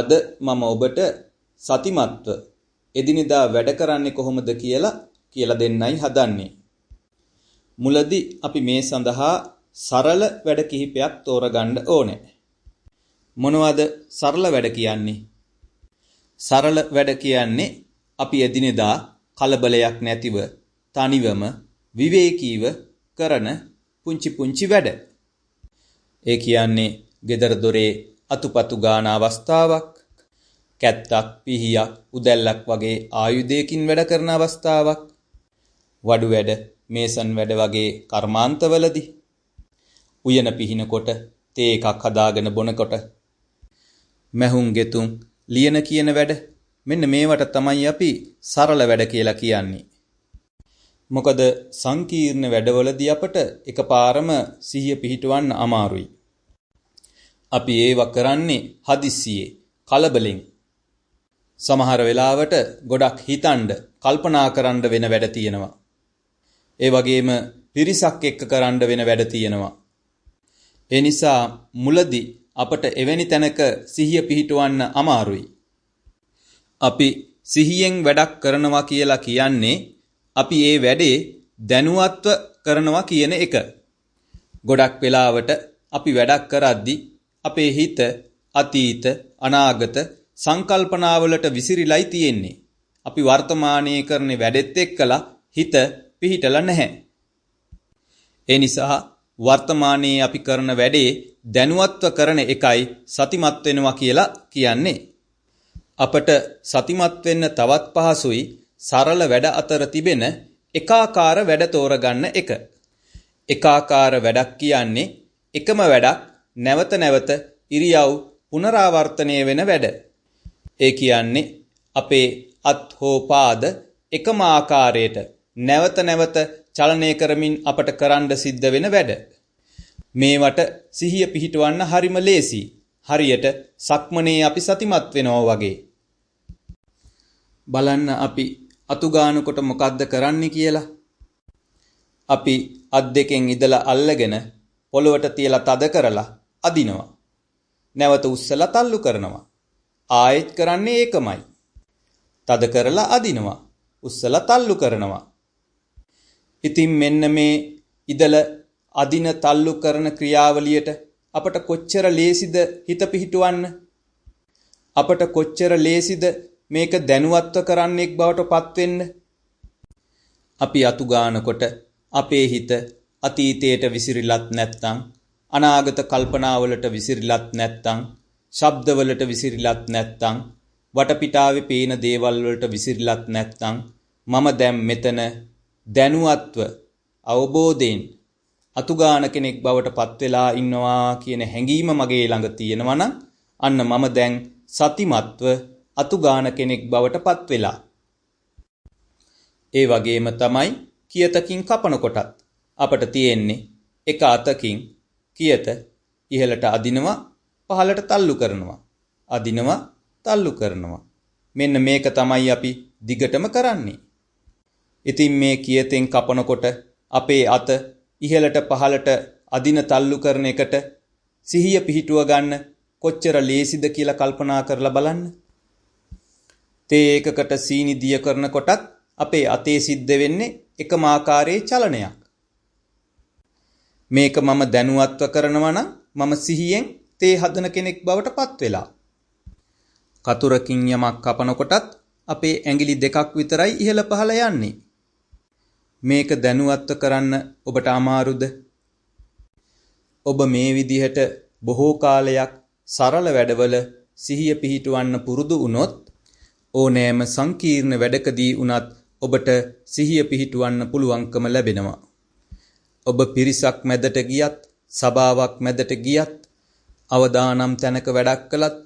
අද මම ඔබට සතිමත්ව එදිනෙදා වැඩ කරන්නේ කොහොමද කියලා කියලා දෙන්නයි හදන්නේ. මුලදී අපි මේ සඳහා සරල වැඩ කිහිපයක් තෝරගන්න ඕනේ. මොනවද සරල වැඩ කියන්නේ? සරල වැඩ කියන්නේ අපි එදිනෙදා කලබලයක් නැතිව තනිවම විවේකීව කරන පුංචි පුංචි වැඩ. ඒ කියන්නේ gedara dore අතුපතු ගාන අවස්ථාවක්, කැත්තක්, පිහියක්, උදැල්ලක් වගේ ආයුධයකින් වැඩ කරන අවස්ථාවක්, වඩු වැඩ, මේසන් වැඩ වගේ කර්මාන්තවලදී උයන පිහිනකොට, තේ එකක් හදාගෙන බොනකොට, මැහුම් ගෙතුම් ලියන කියන වැඩ මෙන්න මේවට තමයි අපි සරල වැඩ කියලා කියන්නේ. මොකද සංකීර්ණ වැඩවලදී අපට එකපාරම සිහිය පිහිටවන්න අමාරුයි. අපි ඒව කරන්නේ හදිස්සියේ කලබලෙන්. සමහර වෙලාවට ගොඩක් හිතන්ඩ කල්පනා කරන්න වෙන වැඩ තියෙනවා. ඒ වගේම පිරිසක් එක්ක කරන්න වෙන වැඩ තියෙනවා. ඒ නිසා මුලදී අපට එවැනි තැනක සිහිය පිහිටවන්න අමාරුයි. අපි සිහියෙන් වැඩක් කරනවා කියලා කියන්නේ අපි ඒ වැඩේ දැනුවත්ව කරනවා කියන එක. ගොඩක් වෙලාවට අපි වැඩක් කරද්දී අපේ හිත අතීත අනාගත සංකල්පනාවලට විසිරිලයි තියෙන්නේ. අපි වර්තමානයේ කරන වැඩෙත් එක්කලා හිත පිහිටලා නැහැ. ඒ නිසා වර්තමානයේ අපි කරන වැඩේ දැනුවත්ව කරන එකයි සතිමත් වෙනවා කියලා කියන්නේ. අපට සතිමත් වෙන්න තවත් පහසුයි සරල වැඩ අතර තිබෙන එකාකාර වැඩ තෝරගන්න එක. එකාකාර වැඩක් කියන්නේ එකම වැඩක් නැවත නැවත ඉරියව් පුනරාවර්තනය වෙන වැඩ. ඒ කියන්නේ අපේ අත් හෝ පාද එකම ආකාරයට නැවත නැවත චලනය කරමින් අපට කරන්න සිද්ධ වෙන වැඩ. මේවට සිහිය පිහිටවන්න හරිම ලේසි. හරියට සක්මනේ අපි සතිමත් වෙනවා වගේ. බලන්න අපි අතුගානකොට මොකද්ද කරන්නේ කියලා. අපි අත් දෙකෙන් ඉදලා අල්ලගෙන පොළොවට තියලා තද කරලා අදිනවා. නැවත උස්සලා තල්ලු කරනවා. ආයෙත් කරන්නේ ඒකමයි. තද කරලා අදිනවා. උස්සලා තල්ලු කරනවා. ඉතින් මෙන්න මේ ඉදල අදින තල්ලු කරන ක්‍රියාවලියට අපට කොච්චර ලේසිද හිත පිහිටුවන්න අපට කොච්චර ලේසිද මේක දැනුවත්ව කරන්නෙක් බවට පත්වෙන්න අපි අතු ගානකොට අපේ හිත අතීතයට විසිරිලත් නැත්තම් අනාගත කල්පනාවලට විසිරිලත් නැත්තම් ශබ්දවලට විසිරිලත් නැත්තම් වටපිටාවේ පේන දේවල් වලට විසිරිලත් නැත්තම් මම දැන් මෙතන දැනුවත්ව අවබෝධයෙන් අතුගාන කෙනෙක් බවට පත් වෙලා ඉන්නවා කියන හැඟීම මගේ ළඟ තියෙනවා නම් අන්න මම දැන් සතිමත්ව අතුගාන කෙනෙක් බවට පත් වෙලා. ඒ වගේම තමයි කියතකින් කපනකොටත් අපට තියෙන්නේ එක අතකින් කියත ඉහළට අදිනවා පහළට තල්ලු කරනවා. අදිනවා තල්ලු කරනවා. මෙන්න මේක තමයි අපි දිගටම කරන්නේ. ඉතින් මේ කියතෙන් කපනකොට අපේ අත ඉහළට පහළට අදින තල්ලු කරන එකට සිහිය පිහිටුව ගන්න කොච්චර ලේසිද කියලා කල්පනා කරලා බලන්න. තේ ඒකකට සීනි දිය කරනකොටත් අපේ අතේ සිද්ධ වෙන්නේ එකම ආකාරයේ චලනයක්. මේක මම දැනුවත්ව කරනවා නම් මම සිහියෙන් තේ හදන කෙනෙක් බවට පත් වෙලා. කතුරකින් යමක් කපනකොටත් අපේ ඇඟිලි දෙකක් විතරයි ඉහළ පහළ යන්නේ. මේක දැනුවත්ව කරන්න ඔබට අමාරුද? ඔබ මේ විදිහට බොහෝ කාලයක් සරල වැඩවල සිහිය පිහිටවන්න පුරුදු වුණොත් ඕනෑම සංකීර්ණ වැඩකදී වුණත් ඔබට සිහිය පිහිටවන්න පුළුවන්කම ලැබෙනවා. ඔබ පිරිසක් මැදට ගියත්, සභාවක් මැදට ගියත්, අවදානම් තැනක වැඩක් කළත්,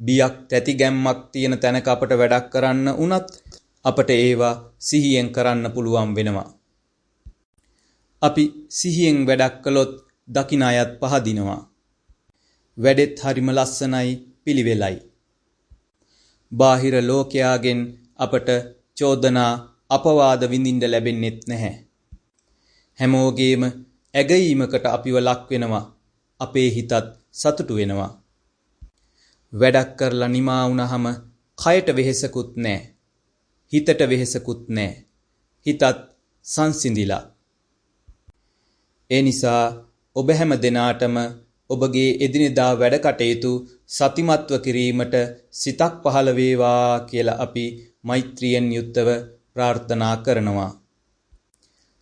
බියක් තැති ගැම්මක් තියෙන තැනක අපට වැඩක් කරන්න වුණත් අපට ඒවා සිහියෙන් කරන්න පුළුවන් වෙනවා. අපි සිහියෙන් වැඩක් කළොත් දකින අයත් පහදිනවා. වැඩෙත් හරිම ලස්සනයි පිළිවෙලයි. බාහිර ලෝකයාගෙන් අපට චෝදනා අපවාද විඳින්න ලැබෙන්නෙත් නැහැ. හැමෝගේම ඇගීමකට අපිව ලක් වෙනවා. අපේ හිතත් සතුටු වෙනවා. වැඩක් කරලා නිමා වුණාම කයට වෙහෙසකුත් නැහැ. හිතට වෙහෙසකුත් නැහැ. හිතත් සංසිඳිලා. ඒ නිසා ඔබ හැම දිනාටම ඔබගේ එදිනෙදා වැඩ කටයුතු සතිමත්ව කිරීමට සිතක් පහළ වේවා කියලා අපි මෛත්‍රියෙන් යුක්තව ප්‍රාර්ථනා කරනවා.